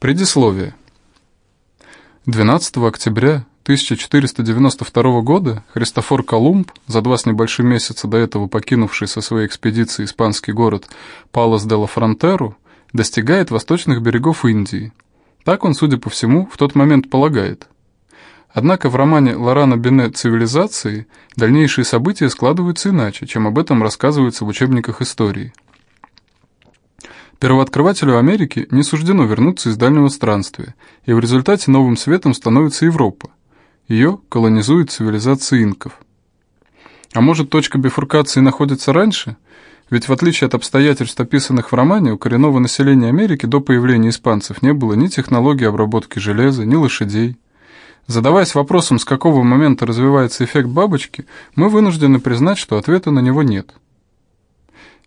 Предисловие. 12 октября 1492 года Христофор Колумб, за два с небольшим месяца до этого покинувший со своей экспедицией испанский город Палас де ла Фронтеру, достигает восточных берегов Индии. Так он, судя по всему, в тот момент полагает. Однако в романе Лорана Бене «Цивилизации» дальнейшие события складываются иначе, чем об этом рассказывается в учебниках истории – Первооткрывателю Америки не суждено вернуться из дальнего странствия, и в результате новым светом становится Европа. Ее колонизует цивилизация инков. А может, точка бифуркации находится раньше? Ведь в отличие от обстоятельств, описанных в романе, у коренного населения Америки до появления испанцев не было ни технологии обработки железа, ни лошадей. Задаваясь вопросом, с какого момента развивается эффект бабочки, мы вынуждены признать, что ответа на него нет –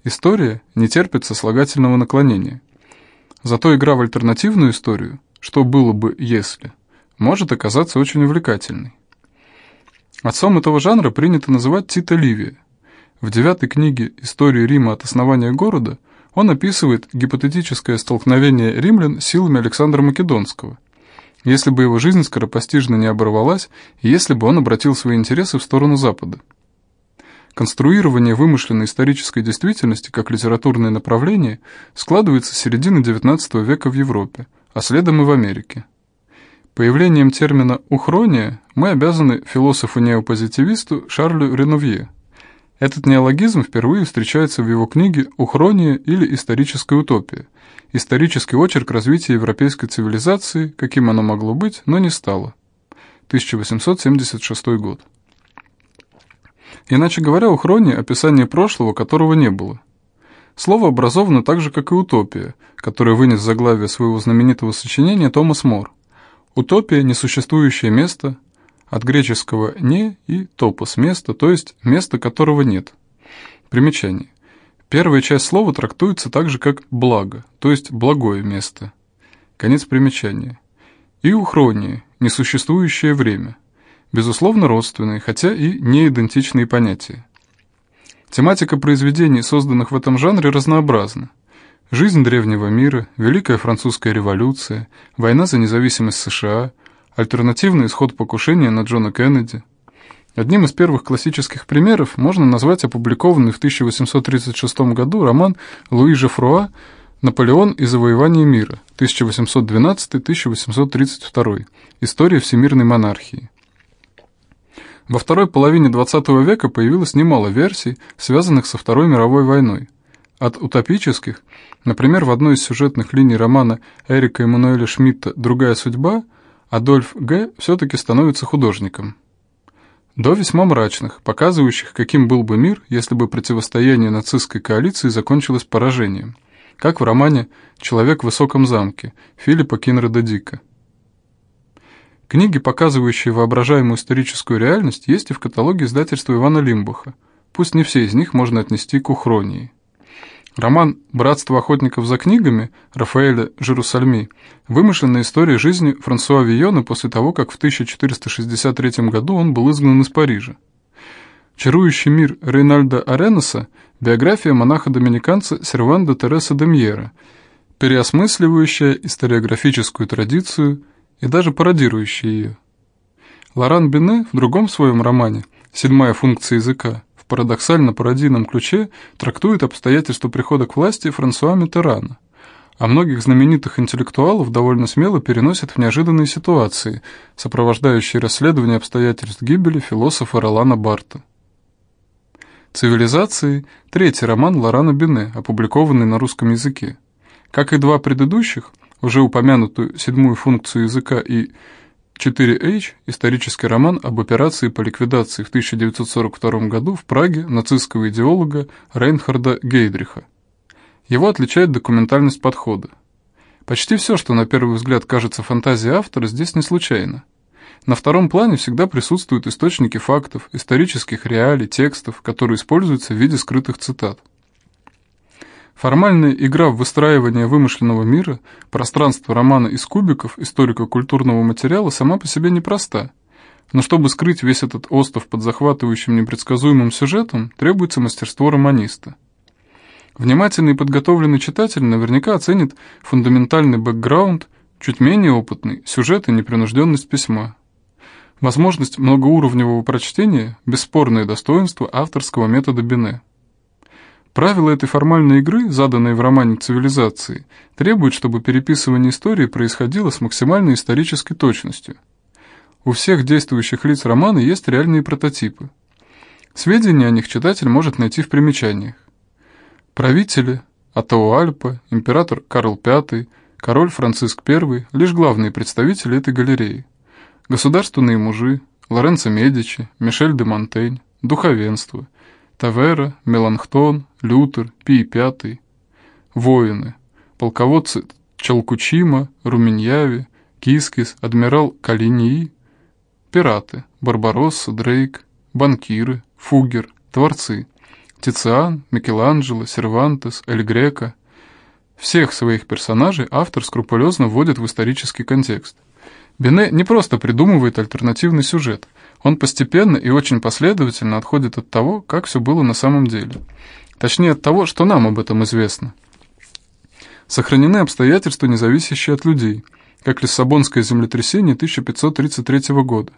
История не терпит сослагательного наклонения. Зато игра в альтернативную историю, что было бы если, может оказаться очень увлекательной. Отцом этого жанра принято называть Тита Ливия. В девятой книге «Истории Рима от основания города» он описывает гипотетическое столкновение римлян силами Александра Македонского, если бы его жизнь скоропостижно не оборвалась, и если бы он обратил свои интересы в сторону Запада. Конструирование вымышленной исторической действительности как литературное направление складывается с середины XIX века в Европе, а следом и в Америке. Появлением термина «ухрония» мы обязаны философу-неопозитивисту Шарлю Ренувье. Этот неологизм впервые встречается в его книге «Ухрония» или «Историческая утопия», исторический очерк развития европейской цивилизации, каким оно могло быть, но не стало. 1876 год. Иначе говоря, у Хрони описание прошлого, которого не было. Слово образовано так же, как и утопия, которое вынес заглавие своего знаменитого сочинения Томас Мор. Утопия – несуществующее место, от греческого «не» и «топос» – место, то есть место, которого нет. Примечание. Первая часть слова трактуется так же, как «благо», то есть «благое место». Конец примечания. И ухрония – несуществующее время – безусловно родственные, хотя и не идентичные понятия. Тематика произведений, созданных в этом жанре, разнообразна. Жизнь древнего мира, Великая Французская революция, война за независимость США, альтернативный исход покушения на Джона Кеннеди. Одним из первых классических примеров можно назвать опубликованный в 1836 году роман Луи Жефруа «Наполеон и завоевание мира» 1812-1832. История всемирной монархии. Во второй половине XX века появилось немало версий, связанных со Второй мировой войной. От утопических, например, в одной из сюжетных линий романа Эрика Эммануэля Шмидта «Другая судьба» Адольф Г. все-таки становится художником. До весьма мрачных, показывающих, каким был бы мир, если бы противостояние нацистской коалиции закончилось поражением, как в романе «Человек в высоком замке» Филиппа Кинреда Дика. Книги, показывающие воображаемую историческую реальность, есть и в каталоге издательства Ивана Лимбуха. Пусть не все из них можно отнести к ухронии. Роман «Братство охотников за книгами» Рафаэля Жерусальми – вымышленная история жизни Франсуа Вийона после того, как в 1463 году он был изгнан из Парижа. «Чарующий мир» Рейнальда Аренеса – биография монаха-доминиканца Серванда Тереса де Мьера, переосмысливающая историографическую традицию – и даже пародирующий ее. Лоран Бене в другом своем романе «Седьмая функция языка» в парадоксально-пародийном ключе трактует обстоятельства прихода к власти Франсуа Миттерана, а многих знаменитых интеллектуалов довольно смело переносят в неожиданные ситуации, сопровождающие расследование обстоятельств гибели философа Ролана Барта. «Цивилизации» – третий роман Лорана Бене, опубликованный на русском языке. Как и два предыдущих – уже упомянутую седьмую функцию языка и 4H – исторический роман об операции по ликвидации в 1942 году в Праге нацистского идеолога Рейнхарда Гейдриха. Его отличает документальность подхода. Почти все, что на первый взгляд кажется фантазией автора, здесь не случайно. На втором плане всегда присутствуют источники фактов, исторических реалий, текстов, которые используются в виде скрытых цитат. Формальная игра в выстраивание вымышленного мира, пространство романа из кубиков историко-культурного материала сама по себе непроста. Но чтобы скрыть весь этот остров под захватывающим непредсказуемым сюжетом, требуется мастерство романиста. Внимательный и подготовленный читатель наверняка оценит фундаментальный бэкграунд, чуть менее опытный – сюжет и непринужденность письма. Возможность многоуровневого прочтения – бесспорное достоинство авторского метода Бине. Правила этой формальной игры, заданные в романе «Цивилизации», требуют, чтобы переписывание истории происходило с максимальной исторической точностью. У всех действующих лиц романа есть реальные прототипы. Сведения о них читатель может найти в примечаниях. Правители, Атауальпа, император Карл V, король Франциск I – лишь главные представители этой галереи. Государственные мужи, Лоренцо Медичи, Мишель де Монтень, духовенство, Тавера, Меланхтон, Лютер, Пий V, воины, полководцы Чалкучима, Руминьяви, Кискис, адмирал Калинии, пираты, Барбаросса, Дрейк, банкиры, Фуггер, творцы, Тициан, Микеланджело, Сервантес, Эль Греко. Всех своих персонажей автор скрупулезно вводит в исторический контекст. Бине не просто придумывает альтернативный сюжет, он постепенно и очень последовательно отходит от того, как все было на самом деле. Точнее, от того, что нам об этом известно. Сохранены обстоятельства, не зависящие от людей, как Лиссабонское землетрясение 1533 года.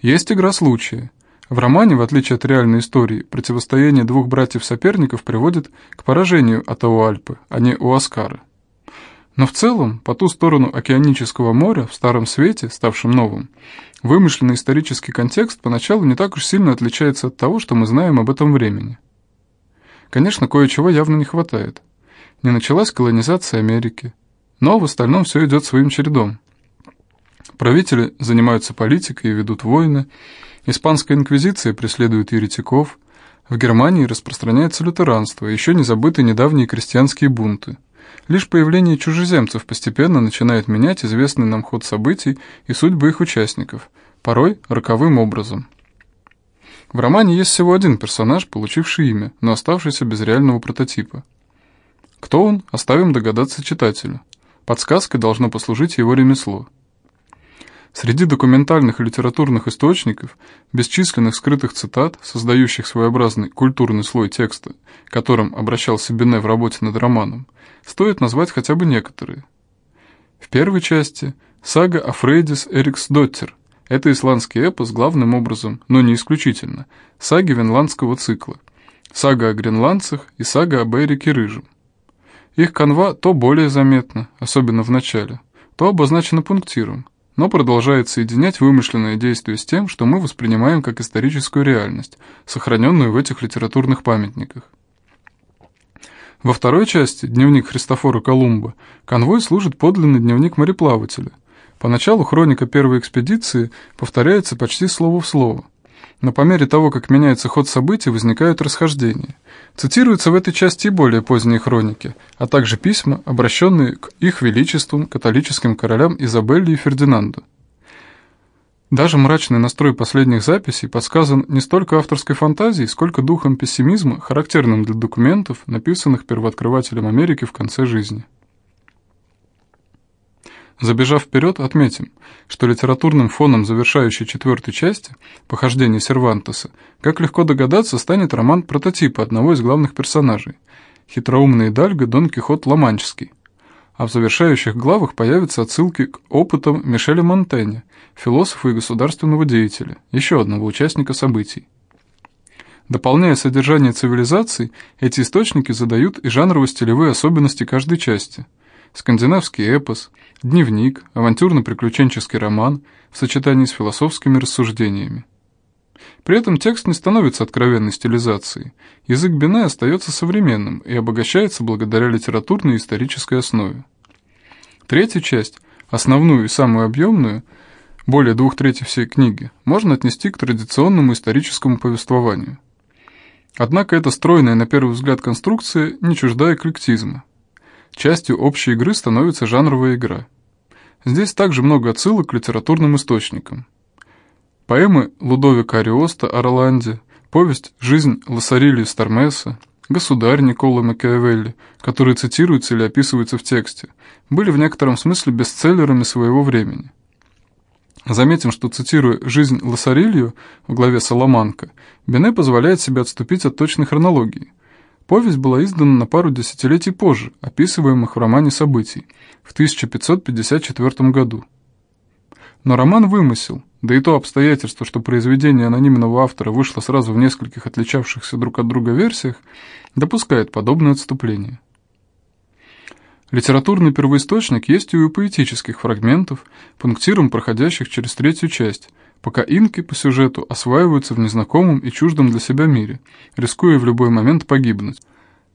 Есть игра случая – в романе, в отличие от реальной истории, противостояние двух братьев-соперников приводит к поражению Атауальпы, а не Уаскара. Но в целом, по ту сторону океанического моря, в Старом Свете, ставшем новым, вымышленный исторический контекст поначалу не так уж сильно отличается от того, что мы знаем об этом времени. Конечно, кое-чего явно не хватает. Не началась колонизация Америки, но в остальном все идет своим чередом. Правители занимаются политикой и ведут войны, Испанская инквизиция преследует еретиков, в Германии распространяется лютеранство, еще не забыты недавние крестьянские бунты. Лишь появление чужеземцев постепенно начинает менять известный нам ход событий и судьбы их участников, порой роковым образом. В романе есть всего один персонаж, получивший имя, но оставшийся без реального прототипа. Кто он, оставим догадаться читателю. Подсказкой должно послужить его ремесло – Среди документальных и литературных источников, бесчисленных скрытых цитат, создающих своеобразный культурный слой текста, которым обращался Бене в работе над романом, стоит назвать хотя бы некоторые. В первой части сага о Фрейдис Эриксдоттер. Это исландский эпос главным образом, но не исключительно, саги венландского цикла, сага о гренландцах и сага об Эрике Рыжем. Их канва то более заметна, особенно в начале, то обозначена пунктиром, но продолжает соединять вымышленное действие с тем, что мы воспринимаем как историческую реальность, сохраненную в этих литературных памятниках. Во второй части, дневник Христофора Колумба, конвой служит подлинный дневник мореплавателя. Поначалу хроника первой экспедиции повторяется почти слово в слово, но по мере того, как меняется ход событий, возникают расхождения. Цитируются в этой части и более поздние хроники, а также письма, обращенные к их величествам, католическим королям Изабелле и Фердинанду. Даже мрачный настрой последних записей подсказан не столько авторской фантазией, сколько духом пессимизма, характерным для документов, написанных первооткрывателем Америки в конце жизни. Забежав вперед, отметим, что литературным фоном завершающей четвертой части «Похождение Сервантеса», как легко догадаться, станет роман прототипа одного из главных персонажей – хитроумный Дальго Дон Кихот Ломанческий. А в завершающих главах появятся отсылки к опытам Мишеля Монтэня, философа и государственного деятеля, еще одного участника событий. Дополняя содержание цивилизаций, эти источники задают и жанрово-стилевые особенности каждой части – скандинавский эпос, дневник, авантюрно-приключенческий роман в сочетании с философскими рассуждениями. При этом текст не становится откровенной стилизацией. Язык Бине остается современным и обогащается благодаря литературной и исторической основе. Третья часть, основную и самую объемную, более двух третей всей книги, можно отнести к традиционному историческому повествованию. Однако эта стройная на первый взгляд конструкция не чуждая эклектизма. Частью общей игры становится жанровая игра. Здесь также много отсылок к литературным источникам. Поэмы Лудовика Ариоста о Роланде, повесть «Жизнь Лассарилии Стармеса», «Государь» Никола Макиавелли, которые цитируются или описываются в тексте, были в некотором смысле бестселлерами своего времени. Заметим, что цитируя «Жизнь Лассарилью» в главе «Соломанка», Бене позволяет себе отступить от точной хронологии – Повесть была издана на пару десятилетий позже, описываемых в романе событий, в 1554 году. Но роман вымысел, да и то обстоятельство, что произведение анонимного автора вышло сразу в нескольких отличавшихся друг от друга версиях, допускает подобное отступление. Литературный первоисточник есть и у поэтических фрагментов, пунктиром проходящих через третью часть, пока инки по сюжету осваиваются в незнакомом и чуждом для себя мире, рискуя в любой момент погибнуть.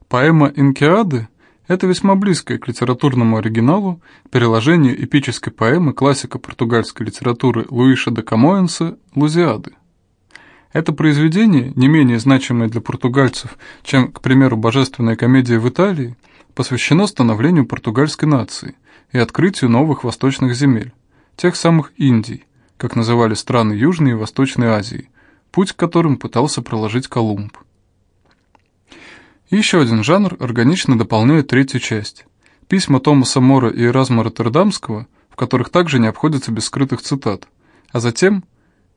Поэма «Инкиады» — это весьма близкое к литературному оригиналу переложение эпической поэмы классика португальской литературы Луиша де Камоэнса «Лузиады». Это произведение, не менее значимое для португальцев, чем, к примеру, божественная комедия в Италии — посвящено становлению португальской нации и открытию новых восточных земель, тех самых Индий, как называли страны Южной и Восточной Азии, путь к которым пытался проложить Колумб. И еще один жанр органично дополняет третью часть. Письма Томаса Мора и Эразма Роттердамского, в которых также не обходится без скрытых цитат, а затем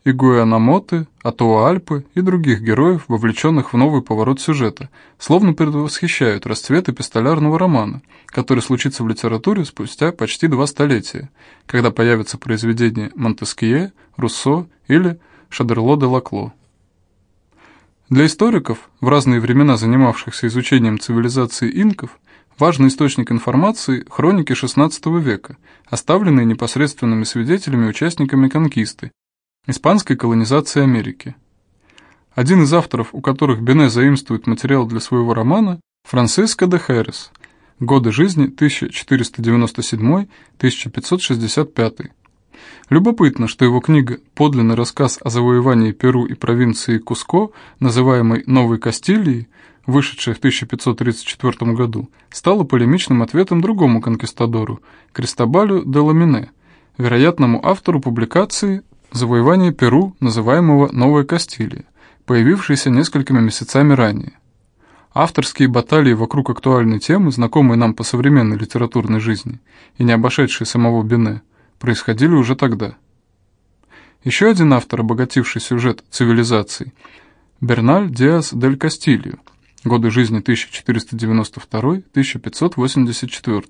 и Гуэнамоты, Атуа-Альпы и других героев, вовлеченных в новый поворот сюжета, словно предвосхищают расцвет эпистолярного романа, который случится в литературе спустя почти два столетия, когда появятся произведения Монтескье, Руссо или Шадерло де Лакло. Для историков, в разные времена занимавшихся изучением цивилизации инков, важный источник информации – хроники XVI века, оставленные непосредственными свидетелями участниками конкисты Испанской колонизации Америки. Один из авторов, у которых Бене заимствует материал для своего романа, Франциско де Херес, годы жизни 1497-1565. Любопытно, что его книга «Подлинный рассказ о завоевании Перу и провинции Куско», называемой «Новой Кастилией», вышедшая в 1534 году, стала полемичным ответом другому конкистадору, Кристобалю де Ламине, вероятному автору публикации завоевание Перу, называемого Новой Кастилии, появившейся несколькими месяцами ранее. Авторские баталии вокруг актуальной темы, знакомые нам по современной литературной жизни и не обошедшие самого Бене, происходили уже тогда. Еще один автор, обогативший сюжет цивилизаций, Берналь Диас дель Кастильо, годы жизни 1492-1584,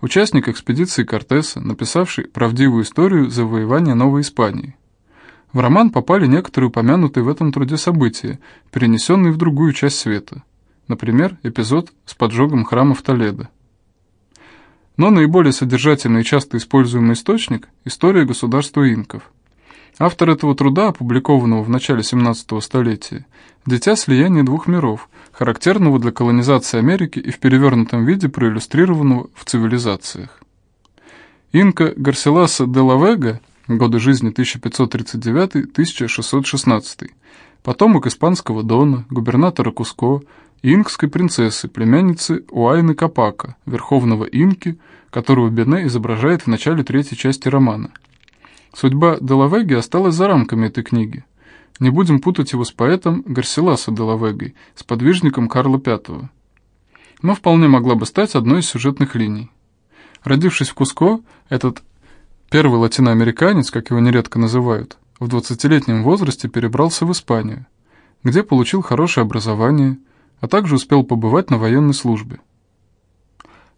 участник экспедиции Кортеса, написавший правдивую историю завоевания Новой Испании. В роман попали некоторые упомянутые в этом труде события, перенесенные в другую часть света. Например, эпизод с поджогом храма в Толедо. Но наиболее содержательный и часто используемый источник – история государства инков. Автор этого труда, опубликованного в начале 17 столетия, дитя слияния двух миров, характерного для колонизации Америки и в перевернутом виде проиллюстрированного в цивилизациях. Инка Гарселаса де Лавега, годы жизни 1539-1616, потомок испанского Дона, губернатора Куско инкской принцессы, племянницы Уайны Капака, верховного инки, которого Бене изображает в начале третьей части романа – Судьба Делавеги осталась за рамками этой книги. Не будем путать его с поэтом Гарсиласа Делавегой, сподвижником Карла V. Но вполне могла бы стать одной из сюжетных линий. Родившись в Куско, этот первый латиноамериканец, как его нередко называют, в 20-летнем возрасте перебрался в Испанию, где получил хорошее образование, а также успел побывать на военной службе.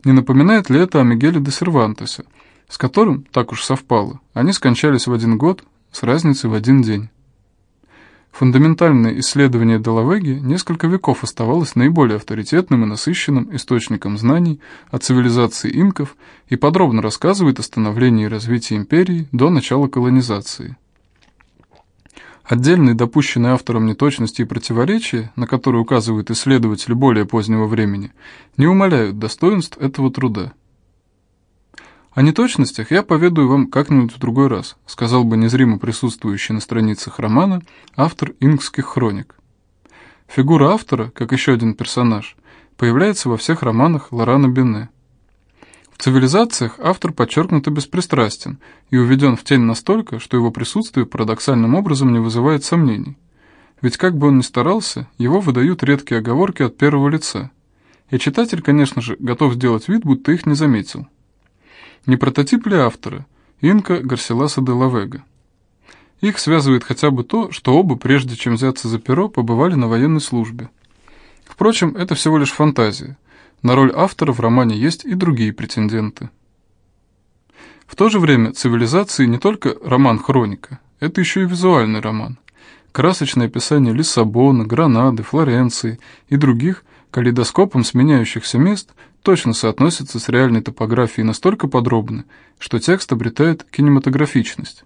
Не напоминает ли это о Мигеле де Сервантесе, с которым, так уж совпало, они скончались в один год с разницей в один день. Фундаментальное исследование Делавеги несколько веков оставалось наиболее авторитетным и насыщенным источником знаний о цивилизации инков и подробно рассказывает о становлении и развитии империи до начала колонизации. Отдельные допущенные автором неточности и противоречия, на которые указывают исследователи более позднего времени, не умаляют достоинств этого труда. О неточностях я поведаю вам как-нибудь в другой раз, сказал бы незримо присутствующий на страницах романа автор инкских хроник. Фигура автора, как еще один персонаж, появляется во всех романах Лорана Бене. В «Цивилизациях» автор подчеркнуто беспристрастен и уведен в тень настолько, что его присутствие парадоксальным образом не вызывает сомнений. Ведь как бы он ни старался, его выдают редкие оговорки от первого лица. И читатель, конечно же, готов сделать вид, будто их не заметил. Не прототип ли автора? Инка Гарсиласа де Лавега. Их связывает хотя бы то, что оба, прежде чем взяться за перо, побывали на военной службе. Впрочем, это всего лишь фантазия. На роль автора в романе есть и другие претенденты. В то же время «Цивилизации» не только роман-хроника, это еще и визуальный роман. Красочное описание Лиссабона, Гранады, Флоренции и других калейдоскопом сменяющихся мест точно соотносится с реальной топографией настолько подробно, что текст обретает кинематографичность.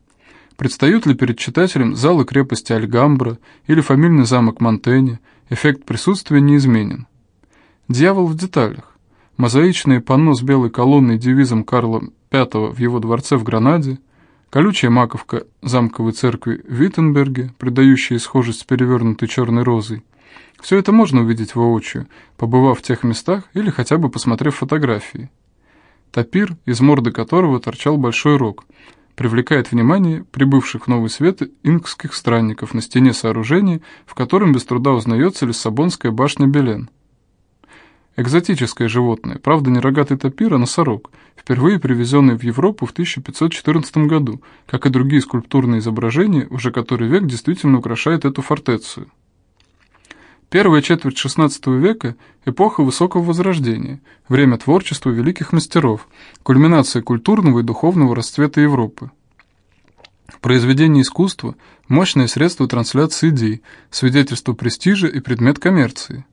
Предстают ли перед читателем залы крепости Альгамбра или фамильный замок Монтенье, эффект присутствия неизменен. Дьявол в деталях. Мозаичное панно с белой колонной и девизом Карла V в его дворце в Гранаде, колючая маковка замковой церкви в Виттенберге, придающая схожесть с перевернутой черной розой. Все это можно увидеть воочию, побывав в тех местах или хотя бы посмотрев фотографии. Тапир, из морды которого торчал большой рог – привлекает внимание прибывших в Новый Свет инкских странников на стене сооружения, в котором без труда узнается Лиссабонская башня Белен. Экзотическое животное, правда не рогатый тапир, а носорог, впервые привезенный в Европу в 1514 году, как и другие скульптурные изображения, уже который век действительно украшает эту фортецию. Первая четверть XVI века – эпоха высокого возрождения, время творчества великих мастеров, кульминация культурного и духовного расцвета Европы. Произведение искусства – мощное средство трансляции идей, свидетельство престижа и предмет коммерции.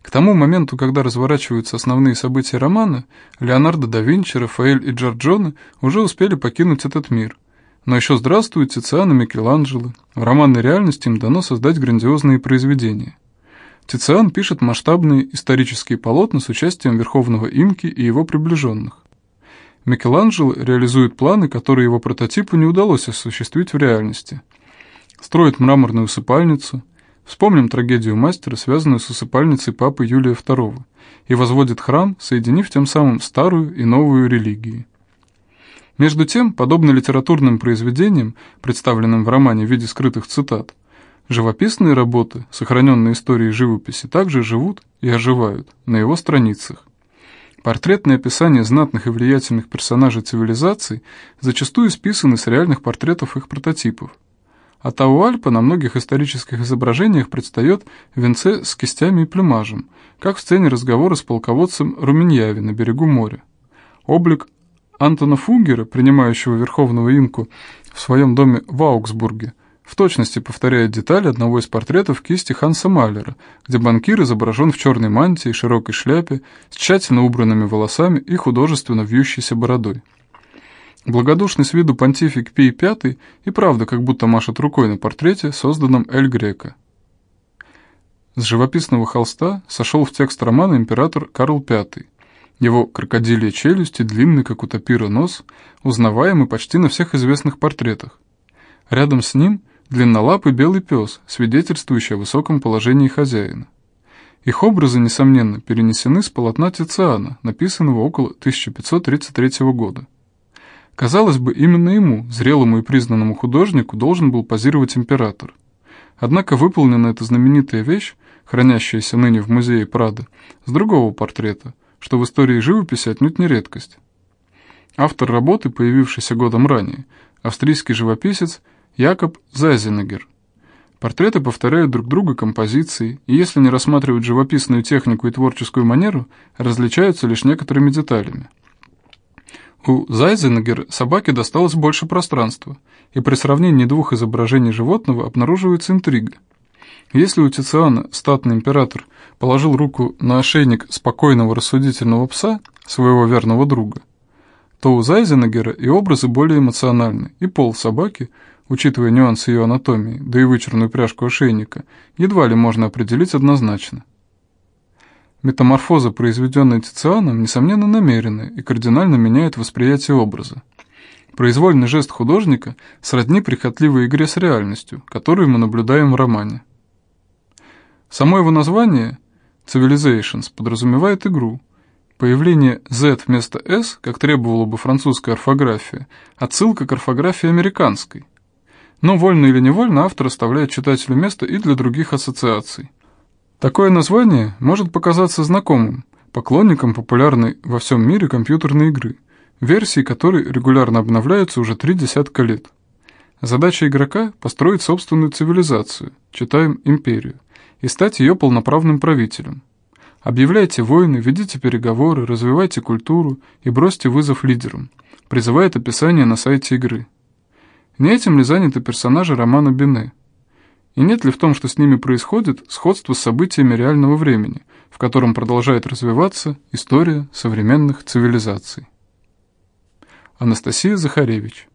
К тому моменту, когда разворачиваются основные события романа, Леонардо да Винчи, Рафаэль и Джорджоне уже успели покинуть этот мир. Но еще здравствуют Тициан Микеланджело. В романной реальности им дано создать грандиозные произведения – Тициан пишет масштабные исторические полотна с участием Верховного Имки и его приближенных. Микеланджело реализует планы, которые его прототипу не удалось осуществить в реальности. Строит мраморную усыпальницу, вспомним трагедию мастера, связанную с усыпальницей папы Юлия II, и возводит храм, соединив тем самым старую и новую религии. Между тем, подобно литературным произведениям, представленным в романе в виде скрытых цитат, Живописные работы, сохраненные истории живописи, также живут и оживают на его страницах. Портретные описания знатных и влиятельных персонажей цивилизаций зачастую списаны с реальных портретов их прототипов. А Тауальпа на многих исторических изображениях предстает в венце с кистями и плюмажем, как в сцене разговора с полководцем Руминьяви на берегу моря. Облик Антона Фугера, принимающего верховного инку в своем доме в Аугсбурге, в точности повторяет детали одного из портретов кисти Ханса Малера, где банкир изображен в черной мантии, широкой шляпе, с тщательно убранными волосами и художественно вьющейся бородой. Благодушный с виду понтифик Пий V и правда как будто машет рукой на портрете, созданном Эль Греко. С живописного холста сошел в текст романа император Карл V. Его крокодилья челюсть и длинный, как у тапира, нос, узнаваемый почти на всех известных портретах. Рядом с ним – длиннолапый белый пес, свидетельствующий о высоком положении хозяина. Их образы, несомненно, перенесены с полотна Тициана, написанного около 1533 года. Казалось бы, именно ему, зрелому и признанному художнику, должен был позировать император. Однако выполнена эта знаменитая вещь, хранящаяся ныне в музее Прада, с другого портрета, что в истории живописи отнюдь не редкость. Автор работы, появившийся годом ранее, австрийский живописец – Якоб Зайзенегер. Портреты повторяют друг друга композиции, и если не рассматривать живописную технику и творческую манеру, различаются лишь некоторыми деталями. У Зайзенегер собаке досталось больше пространства, и при сравнении двух изображений животного обнаруживается интрига. Если у Тициана статный император положил руку на ошейник спокойного рассудительного пса, своего верного друга, то у Зайзенегера и образы более эмоциональны, и пол собаки – учитывая нюансы ее анатомии, да и вычурную пряжку ошейника, едва ли можно определить однозначно. Метаморфоза, произведенная Тицианом, несомненно намеренная и кардинально меняет восприятие образа. Произвольный жест художника сродни прихотливой игре с реальностью, которую мы наблюдаем в романе. Само его название «Civilizations» подразумевает игру. Появление Z вместо S, как требовала бы французская орфография, отсылка к орфографии американской – но вольно или невольно автор оставляет читателю место и для других ассоциаций. Такое название может показаться знакомым поклонникам популярной во всем мире компьютерной игры, версии которой регулярно обновляются уже три десятка лет. Задача игрока – построить собственную цивилизацию, читаем империю, и стать ее полноправным правителем. Объявляйте войны, ведите переговоры, развивайте культуру и бросьте вызов лидерам, призывает описание на сайте игры. Не этим ли заняты персонажи романа Бине? И нет ли в том, что с ними происходит, сходство с событиями реального времени, в котором продолжает развиваться история современных цивилизаций? Анастасия Захаревич